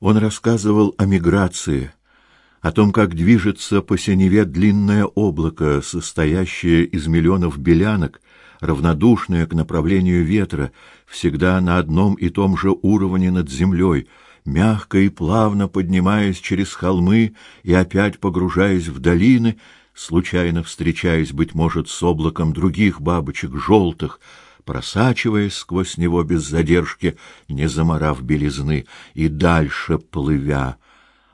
Он рассказывал о миграции, о том, как движется по синеве длинное облако, состоящее из миллионов белянок, равнодушное к направлению ветра, всегда на одном и том же уровне над землей, мягко и плавно поднимаясь через холмы и опять погружаясь в долины, случайно встречаясь, быть может, с облаком других бабочек, желтых, просачиваясь сквозь него без задержки, не заморав белизны, и дальше плывя,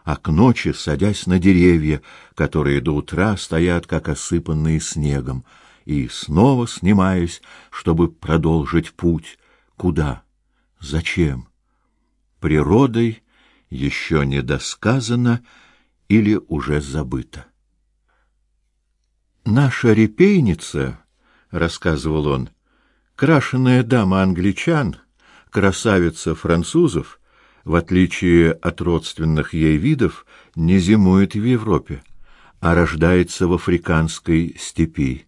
а к ночи садясь на деревья, которые до утра стоят как осыпанные снегом, и снова снимаясь, чтобы продолжить путь. Куда? Зачем? Природой еще не досказано или уже забыто. Наша репейница, рассказывал он, крашеная дама англичан, красавица французов, в отличие от родственных ей видов, не зимует в Европе, а рождается в африканской степи.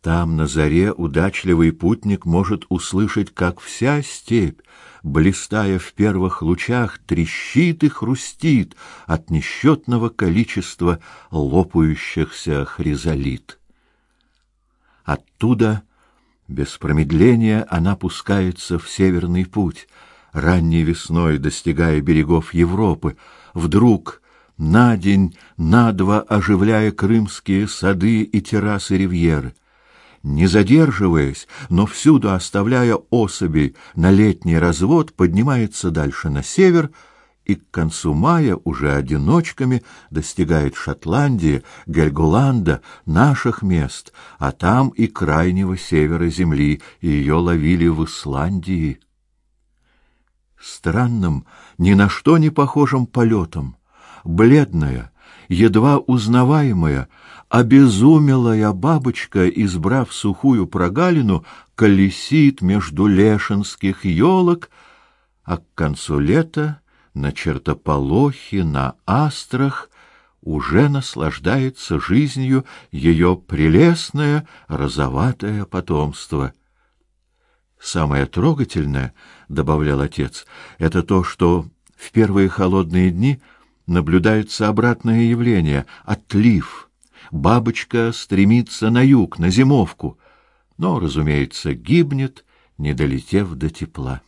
Там на заре удачливый путник может услышать, как вся степь, блистая в первых лучах, трещит и хрустит от несчетного количества лопающихся хризолит. Оттуда без промедления она пускается в северный путь, ранней весной достигая берегов Европы, вдруг на день, на два оживляя крымские сады и террасы ривьеры. Не задерживаясь, но всюду оставляя особей на летний развод, поднимается дальше на север — и к концу мая уже одиночками достигает Шотландии, Гельголанда, наших мест, а там и крайнего севера земли, ее ловили в Исландии. Странным, ни на что не похожим полетом, бледная, едва узнаваемая, обезумелая бабочка, избрав сухую прогалину, колесит между лешинских елок, а к концу лета на чертополохе, на астрах уже наслаждается жизнью ее прелестное розоватое потомство. Самое трогательное, добавлял отец, это то, что в первые холодные дни наблюдается обратное явление отлив. Бабочка стремится на юг, на зимовку, но, разумеется, гибнет, не долетев до тепла.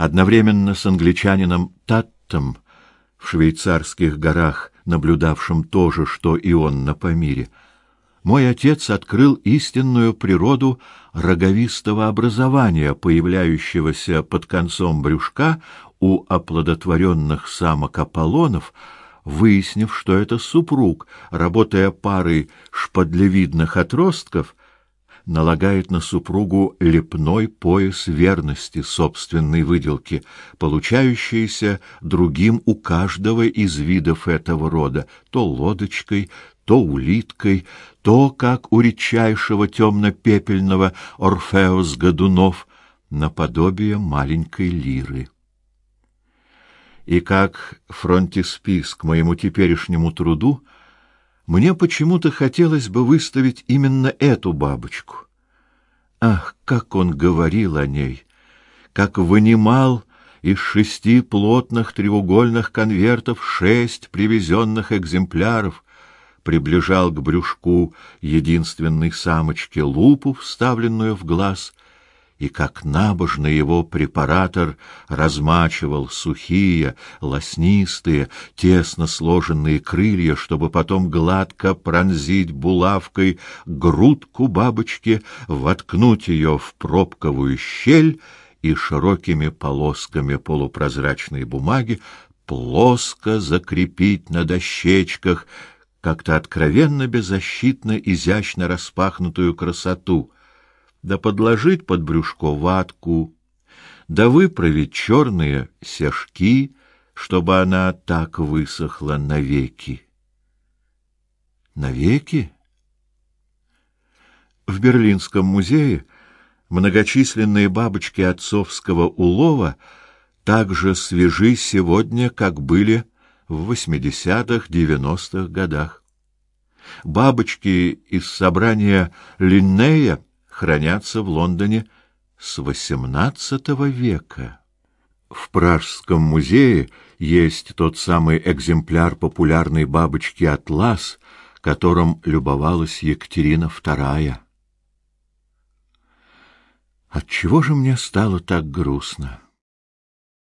Одновременно с англичанином Таттом в швейцарских горах, наблюдавшим то же, что и он на Памире, мой отец открыл истинную природу роговистого образования, появляющегося под концом брюшка у оплодотворенных самок Аполлонов, выяснив, что это супруг, работая парой шпадлевидных отростков, налагает на супругу лепной пояс верности собственной выделки, получающийся другим у каждого из видов этого рода, то лодочкой, то улиткой, то, как у редчайшего темно-пепельного Орфеус Годунов, наподобие маленькой лиры. И как фронтиспис к моему теперешнему труду — мне почему-то хотелось бы выставить именно эту бабочку. Ах, как он говорил о ней, как вынимал из шести плотных треугольных конвертов шесть привезенных экземпляров, приближал к брюшку единственной самочки лупу, вставленную в глаз, и как набожно его препаратор размачивал сухие, лоснистые, тесно сложенные крылья, чтобы потом гладко пронзить булавкой грудку бабочки, воткнуть ее в пробковую щель и широкими полосками полупрозрачной бумаги плоско закрепить на дощечках как-то откровенно беззащитно изящно распахнутую красоту — да подложить под брюшко ватку, да выправить черные сешки, чтобы она так высохла навеки. Навеки? В Берлинском музее многочисленные бабочки отцовского улова так же свежи сегодня, как были в восьмидесятых-девяностых годах. Бабочки из собрания Линнея хранятся в Лондоне с XVIII века. В Пражском музее есть тот самый экземпляр популярной бабочки «Атлас», которым любовалась Екатерина II. Отчего же мне стало так грустно?